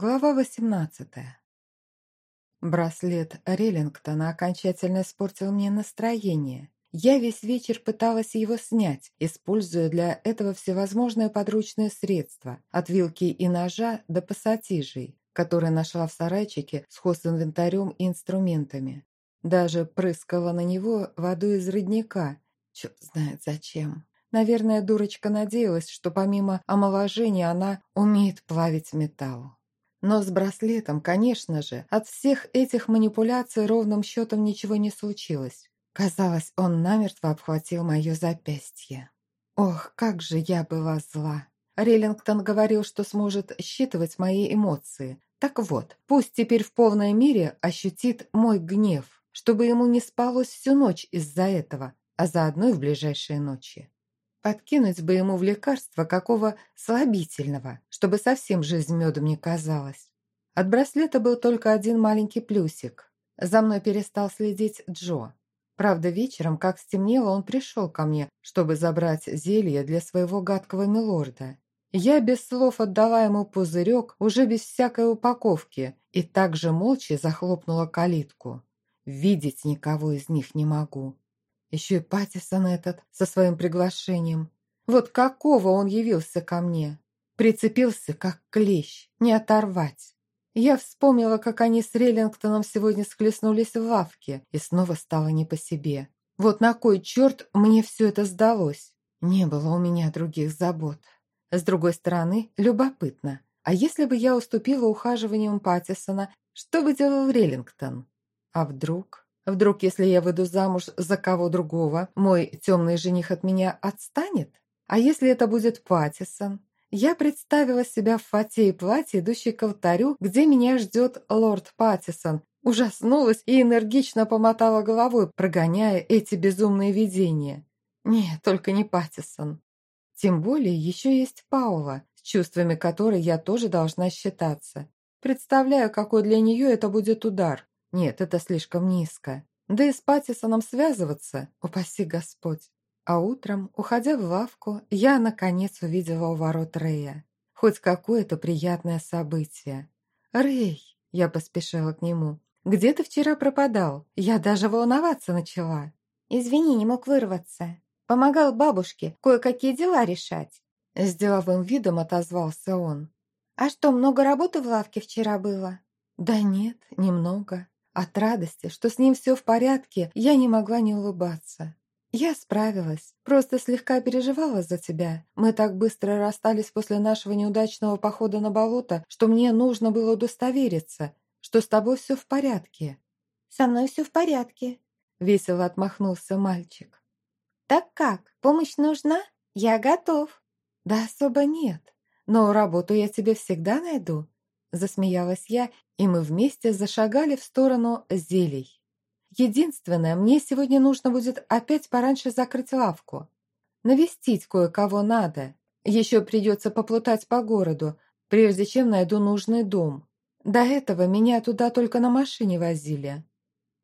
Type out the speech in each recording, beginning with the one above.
Глава 18 Браслет Реллингтона окончательно испортил мне настроение. Я весь вечер пыталась его снять, используя для этого всевозможные подручные средства, от вилки и ножа до пассатижей, которые нашла в сарайчике с хозинвентарем и инструментами. Даже прыскала на него водой из родника, черт знает зачем. Наверное, дурочка надеялась, что помимо омоложения она умеет плавить металл. Но с браслетом, конечно же, от всех этих манипуляций ровным счетом ничего не случилось. Казалось, он намертво обхватил мое запястье. Ох, как же я была зла. Реллингтон говорил, что сможет считывать мои эмоции. Так вот, пусть теперь в полной мере ощутит мой гнев, чтобы ему не спалось всю ночь из-за этого, а заодно и в ближайшие ночи. Подкинуть бы ему в лекарство какого слабительного, чтобы совсем жизнь медом не казалась. От браслета был только один маленький плюсик. За мной перестал следить Джо. Правда, вечером, как стемнело, он пришел ко мне, чтобы забрать зелье для своего гадкого милорда. Я без слов отдала ему пузырек, уже без всякой упаковки, и также молча захлопнула калитку. Видеть никого из них не могу. Еще и Паттисон этот со своим приглашением. Вот какого он явился ко мне. Прицепился, как клещ, не оторвать. Я вспомнила, как они с Реллингтоном сегодня схлестнулись в лавке, и снова стало не по себе. Вот на кой черт мне все это сдалось? Не было у меня других забот. С другой стороны, любопытно. А если бы я уступила ухаживаниям Паттисона, что бы делал Реллингтон? А вдруг... Вдруг, если я выйду замуж за кого другого, мой темный жених от меня отстанет? А если это будет Паттисон? Я представила себя в фате и платье, идущей к алтарю, где меня ждет лорд Паттисон. Ужаснулась и энергично помотала головой, прогоняя эти безумные видения. Нет, только не Паттисон. Тем более еще есть Паула, с чувствами которой я тоже должна считаться. Представляю, какой для нее это будет удар. Нет, это слишком низко. Да и с Паттисоном связываться, упаси Господь. А утром, уходя в лавку, я, наконец, увидела у ворот Рэя. Хоть какое-то приятное событие. «Рэй!» – я поспешила к нему. «Где ты вчера пропадал? Я даже волноваться начала». «Извини, не мог вырваться. Помогал бабушке кое-какие дела решать». С деловым видом отозвался он. «А что, много работы в лавке вчера было?» «Да нет, немного. От радости, что с ним все в порядке, я не могла не улыбаться. «Я справилась, просто слегка переживала за тебя. Мы так быстро расстались после нашего неудачного похода на болото, что мне нужно было удостовериться, что с тобой все в порядке». «Со мной все в порядке», — весело отмахнулся мальчик. «Так как, помощь нужна? Я готов». «Да особо нет, но работу я тебе всегда найду», — засмеялась я и мы вместе зашагали в сторону зелий. Единственное, мне сегодня нужно будет опять пораньше закрыть лавку. Навестить кое-кого надо. Еще придется поплутать по городу, прежде чем найду нужный дом. До этого меня туда только на машине возили.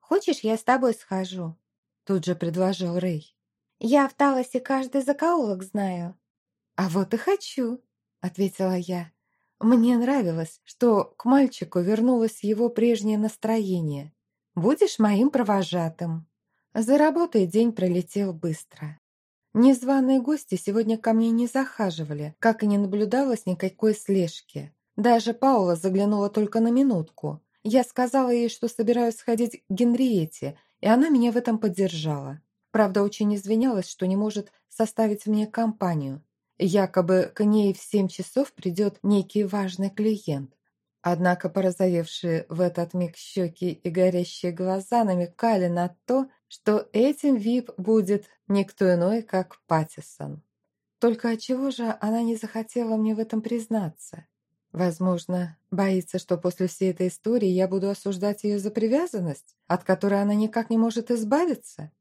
«Хочешь, я с тобой схожу?» Тут же предложил Рэй. «Я в Талосе каждый закоулок знаю». «А вот и хочу», — ответила я. Мне нравилось, что к мальчику вернулось его прежнее настроение. «Будешь моим провожатым». За работой день пролетел быстро. Незваные гости сегодня ко мне не захаживали, как и не наблюдалось никакой слежки. Даже Паула заглянула только на минутку. Я сказала ей, что собираюсь сходить к Генриете, и она меня в этом поддержала. Правда, очень извинялась, что не может составить мне компанию. Якобы к ней в семь часов придет некий важный клиент. Однако порозовевшие в этот миг щеки и горящие глаза намекали на то, что этим ВИП будет никто иной, как Паттисон. Только отчего же она не захотела мне в этом признаться? Возможно, боится, что после всей этой истории я буду осуждать ее за привязанность, от которой она никак не может избавиться?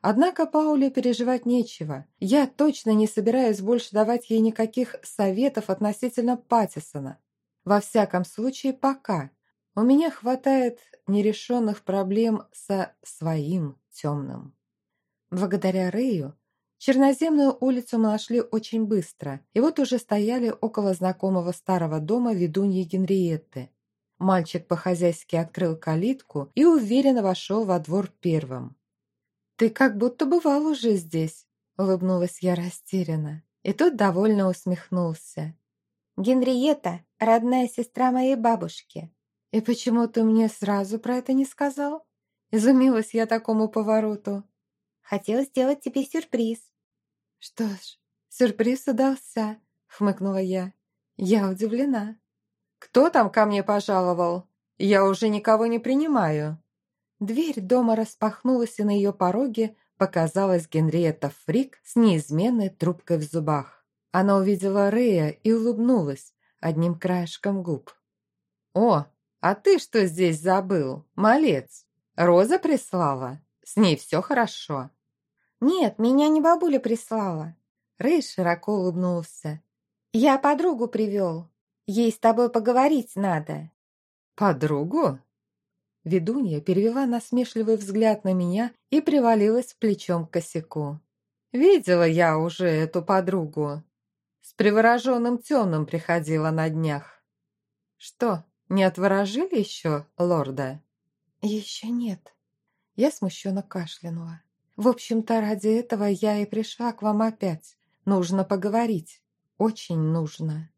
Однако Пауле переживать нечего. Я точно не собираюсь больше давать ей никаких советов относительно Паттисона. Во всяком случае, пока. У меня хватает нерешенных проблем со своим темным. Благодаря Рэю Черноземную улицу мы нашли очень быстро, и вот уже стояли около знакомого старого дома ведуньи Генриетты. Мальчик по-хозяйски открыл калитку и уверенно вошел во двор первым. «Ты как будто бывал уже здесь», — улыбнулась я растерянно. И тот довольно усмехнулся. «Генриетта — родная сестра моей бабушки». «И почему ты мне сразу про это не сказал?» Изумилась я такому повороту. «Хотела сделать тебе сюрприз». «Что ж, сюрприз удался», — хмыкнула я. «Я удивлена». «Кто там ко мне пожаловал? Я уже никого не принимаю». Дверь дома распахнулась, и на ее пороге показалась Генриетта Фрик с неизменной трубкой в зубах. Она увидела Рея и улыбнулась одним краешком губ. «О, а ты что здесь забыл, малец? Роза прислала? С ней все хорошо?» «Нет, меня не бабуля прислала». Рэй широко улыбнулся. «Я подругу привел. Ей с тобой поговорить надо». «Подругу?» Ведунья перевела насмешливый взгляд на меня и привалилась плечом к косяку. «Видела я уже эту подругу. С привороженным темным приходила на днях. Что, не отворожили еще лорда?» «Еще нет». Я смущенно кашлянула. «В общем-то, ради этого я и пришла к вам опять. Нужно поговорить. Очень нужно».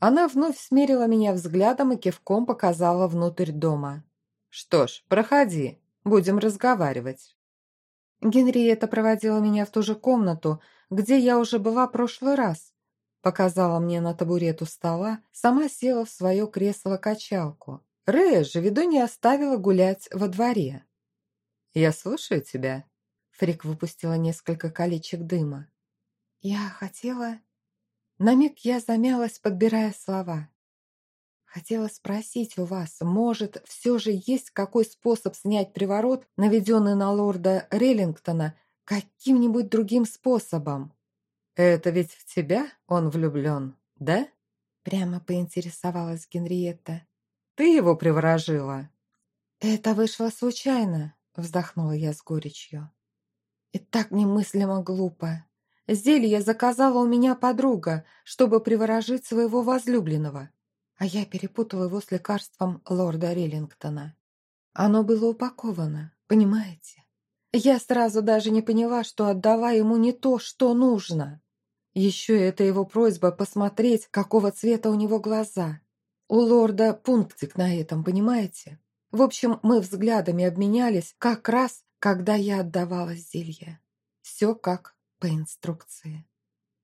Она вновь смерила меня взглядом и кивком показала внутрь дома. «Что ж, проходи, будем разговаривать». Генриетта проводила меня в ту же комнату, где я уже была прошлый раз. Показала мне на табурет у стола, сама села в свое кресло-качалку. Рея же не оставила гулять во дворе. «Я слушаю тебя». Фрик выпустила несколько колечек дыма. «Я хотела...» На миг я замялась, подбирая слова. Хотела спросить у вас, может, все же есть какой способ снять приворот, наведенный на лорда Реллингтона, каким-нибудь другим способом? Это ведь в тебя он влюблен, да? Прямо поинтересовалась Генриетта. Ты его приворожила? Это вышло случайно, вздохнула я с горечью. И так немыслимо глупо. Зелье заказала у меня подруга, чтобы приворожить своего возлюбленного а я перепутала его с лекарством лорда Риллингтона. Оно было упаковано, понимаете? Я сразу даже не поняла, что отдала ему не то, что нужно. Еще это его просьба посмотреть, какого цвета у него глаза. У лорда пунктик на этом, понимаете? В общем, мы взглядами обменялись как раз, когда я отдавала зелье. Все как по инструкции.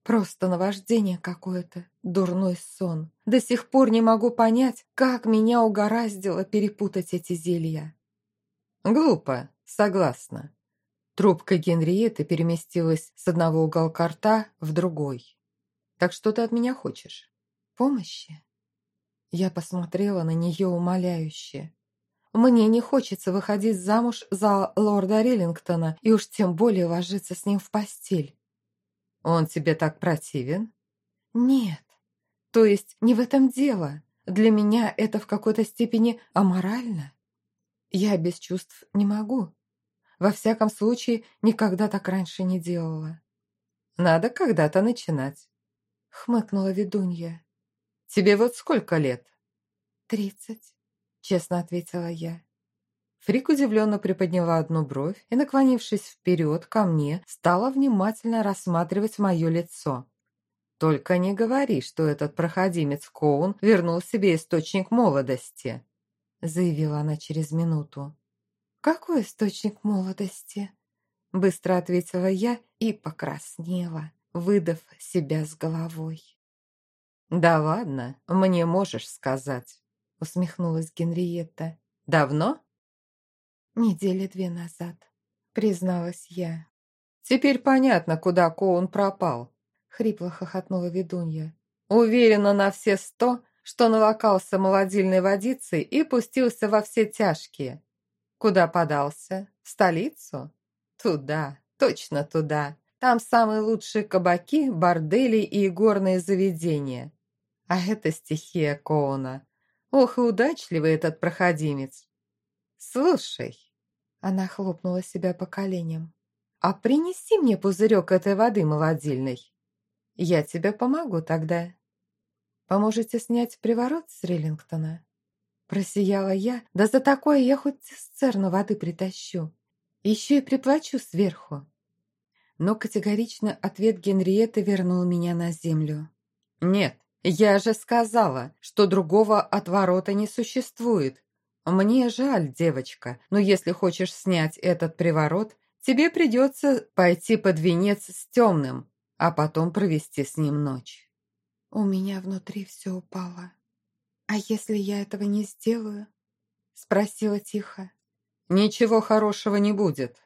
Просто наваждение какое-то, дурной сон. До сих пор не могу понять, как меня угораздило перепутать эти зелья. Глупо, согласна. Трубка Генриетты переместилась с одного уголка рта в другой. Так что ты от меня хочешь? Помощи? Я посмотрела на нее умоляюще. Мне не хочется выходить замуж за лорда Риллингтона и уж тем более ложиться с ним в постель. Он тебе так противен? Нет. То есть не в этом дело. Для меня это в какой-то степени аморально. Я без чувств не могу. Во всяком случае, никогда так раньше не делала. Надо когда-то начинать. Хмыкнула ведунья. Тебе вот сколько лет? Тридцать, честно ответила я. Фрик удивленно приподняла одну бровь и, наклонившись вперед ко мне, стала внимательно рассматривать мое лицо. «Только не говори, что этот проходимец Коун вернул себе источник молодости», заявила она через минуту. «Какой источник молодости?» Быстро ответила я и покраснела, выдав себя с головой. «Да ладно, мне можешь сказать», усмехнулась Генриетта. «Давно?» «Недели две назад», — призналась я. «Теперь понятно, куда Коун пропал», — хрипло хохотнула ведунья. «Уверена на все сто, что навокался молодильной водицей и пустился во все тяжкие. Куда подался? В столицу? Туда, точно туда. Там самые лучшие кабаки, бордели и игорные заведения. А это стихия Коуна. Ох и удачливый этот проходимец. Слушай, она хлопнула себя по коленям. а принеси мне пузырек этой воды молодильной. Я тебе помогу тогда. Поможете снять приворот с Риллингтона? Просияла я, да за такое я хоть цистерну воды притащу. Еще и приплачу сверху. Но категорично ответ Генриетты вернул меня на землю. «Нет, я же сказала, что другого отворота не существует. Мне жаль, девочка, но если хочешь снять этот приворот, тебе придется пойти под венец с темным, а потом провести с ним ночь». У меня внутри все упало. «А если я этого не сделаю?» Спросила тихо. «Ничего хорошего не будет».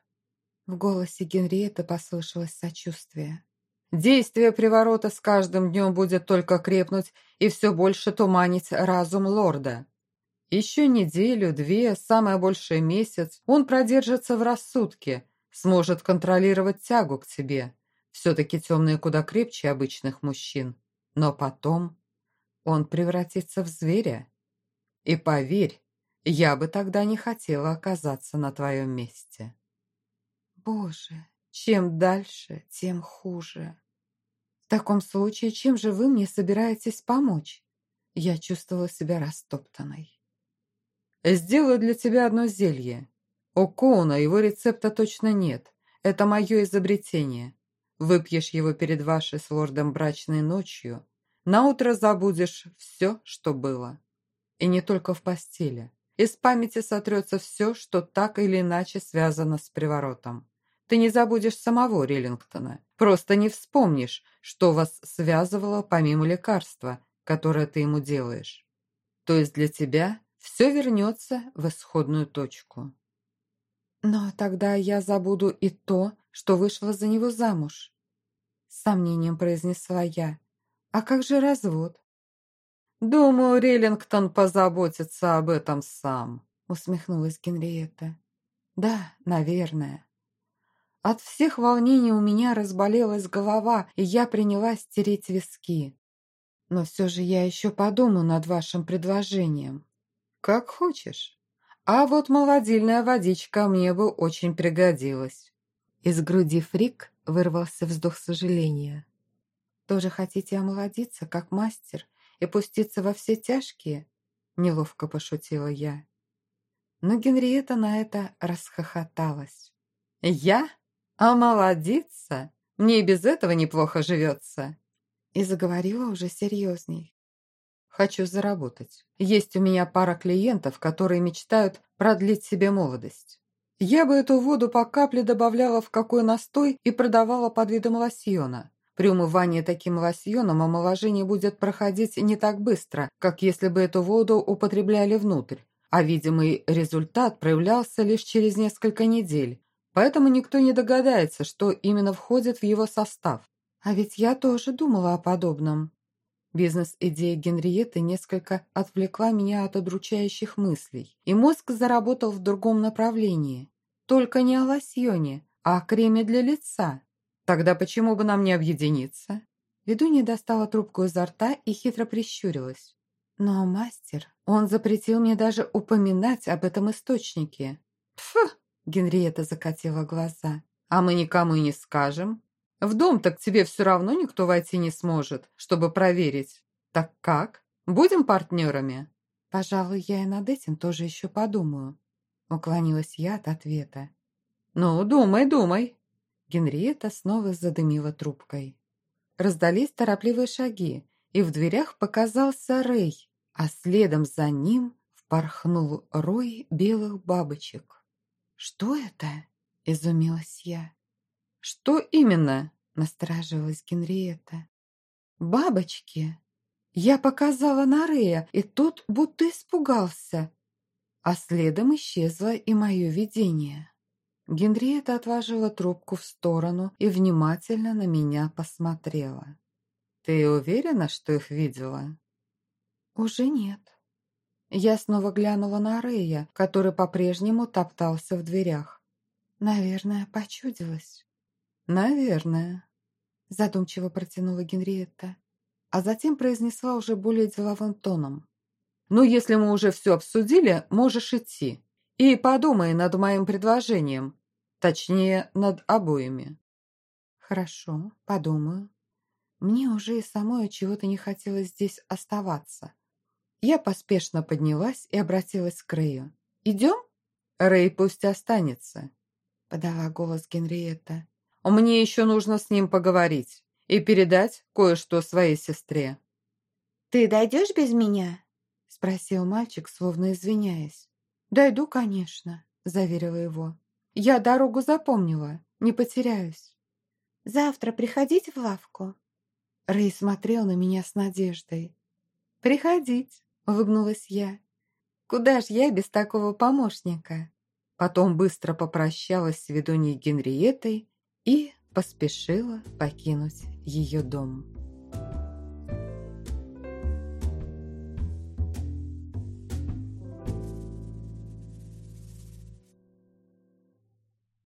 В голосе Генриетты послышалось сочувствие. Действие приворота с каждым днем будет только крепнуть и все больше туманить разум лорда. Еще неделю, две, самое большее месяц он продержится в рассудке, сможет контролировать тягу к тебе. Все-таки темные куда крепче обычных мужчин. Но потом он превратится в зверя. И поверь, я бы тогда не хотела оказаться на твоем месте. Боже, чем дальше, тем хуже. В таком случае, чем же вы мне собираетесь помочь? Я чувствовала себя растоптанной. Сделаю для тебя одно зелье. У Коуна его рецепта точно нет. Это мое изобретение. Выпьешь его перед вашей с лордом брачной ночью. Наутро забудешь все, что было. И не только в постели. Из памяти сотрется все, что так или иначе связано с приворотом. Ты не забудешь самого Риллингтона. Просто не вспомнишь, что вас связывало помимо лекарства, которое ты ему делаешь. То есть для тебя все вернется в исходную точку. Но тогда я забуду и то, что вышла за него замуж. С сомнением произнесла я. А как же развод? Думаю, Риллингтон позаботится об этом сам, усмехнулась Генриетта. Да, наверное. От всех волнений у меня разболелась голова, и я принялась тереть виски. Но все же я еще подумаю над вашим предложением. Как хочешь. А вот молодильная водичка мне бы очень пригодилась. Из груди Фрик вырвался вздох сожаления. «Тоже хотите омолодиться, как мастер, и пуститься во все тяжкие?» Неловко пошутила я. Но Генриетта на это расхохоталась. «Я? А молодиться? Мне и без этого неплохо живется. И заговорила уже серьезней. Хочу заработать. Есть у меня пара клиентов, которые мечтают продлить себе молодость. Я бы эту воду по капле добавляла в какой настой и продавала под видом лосьона. При умывании таким лосьоном омоложение будет проходить не так быстро, как если бы эту воду употребляли внутрь, а видимый результат проявлялся лишь через несколько недель, Поэтому никто не догадается, что именно входит в его состав. А ведь я тоже думала о подобном. Бизнес-идея Генриетты несколько отвлекла меня от удручающих мыслей, и мозг заработал в другом направлении. Только не о лосьоне, а о креме для лица. Тогда почему бы нам не объединиться? Ведунья достала трубку изо рта и хитро прищурилась. Но мастер, он запретил мне даже упоминать об этом источнике. Фу! Генриетта закатила глаза. «А мы никому и не скажем. В дом-то к тебе все равно никто войти не сможет, чтобы проверить. Так как? Будем партнерами?» «Пожалуй, я и над этим тоже еще подумаю», — уклонилась я от ответа. «Ну, думай, думай». Генриетта снова задымила трубкой. Раздались торопливые шаги, и в дверях показался Рэй, а следом за ним впорхнул рой белых бабочек. «Что это?» – изумилась я. «Что именно?» – насторожилась Генриетта. «Бабочки!» Я показала на Рея, и тот будто испугался. А следом исчезло и мое видение. Генриетта отложила трубку в сторону и внимательно на меня посмотрела. «Ты уверена, что их видела?» «Уже нет». Я снова глянула на Рея, который по-прежнему топтался в дверях. Наверное, почудилась. Наверное, задумчиво протянула Генриетта, а затем произнесла уже более деловым тоном. «Ну, если мы уже все обсудили, можешь идти. И подумай над моим предложением. Точнее, над обоими. Хорошо, подумаю. Мне уже и самой чего-то не хотелось здесь оставаться. Я поспешно поднялась и обратилась к Рэю. «Идем?» «Рэй пусть останется», — подала голос Генриетта. «Мне еще нужно с ним поговорить и передать кое-что своей сестре». «Ты дойдешь без меня?» — спросил мальчик, словно извиняясь. «Дойду, конечно», — заверила его. «Я дорогу запомнила, не потеряюсь». «Завтра приходить в лавку?» Рэй смотрел на меня с надеждой. «Приходить», — улыбнулась я. «Куда ж я без такого помощника?» Потом быстро попрощалась с ведуньей Генриетой и поспешила покинуть ее дом.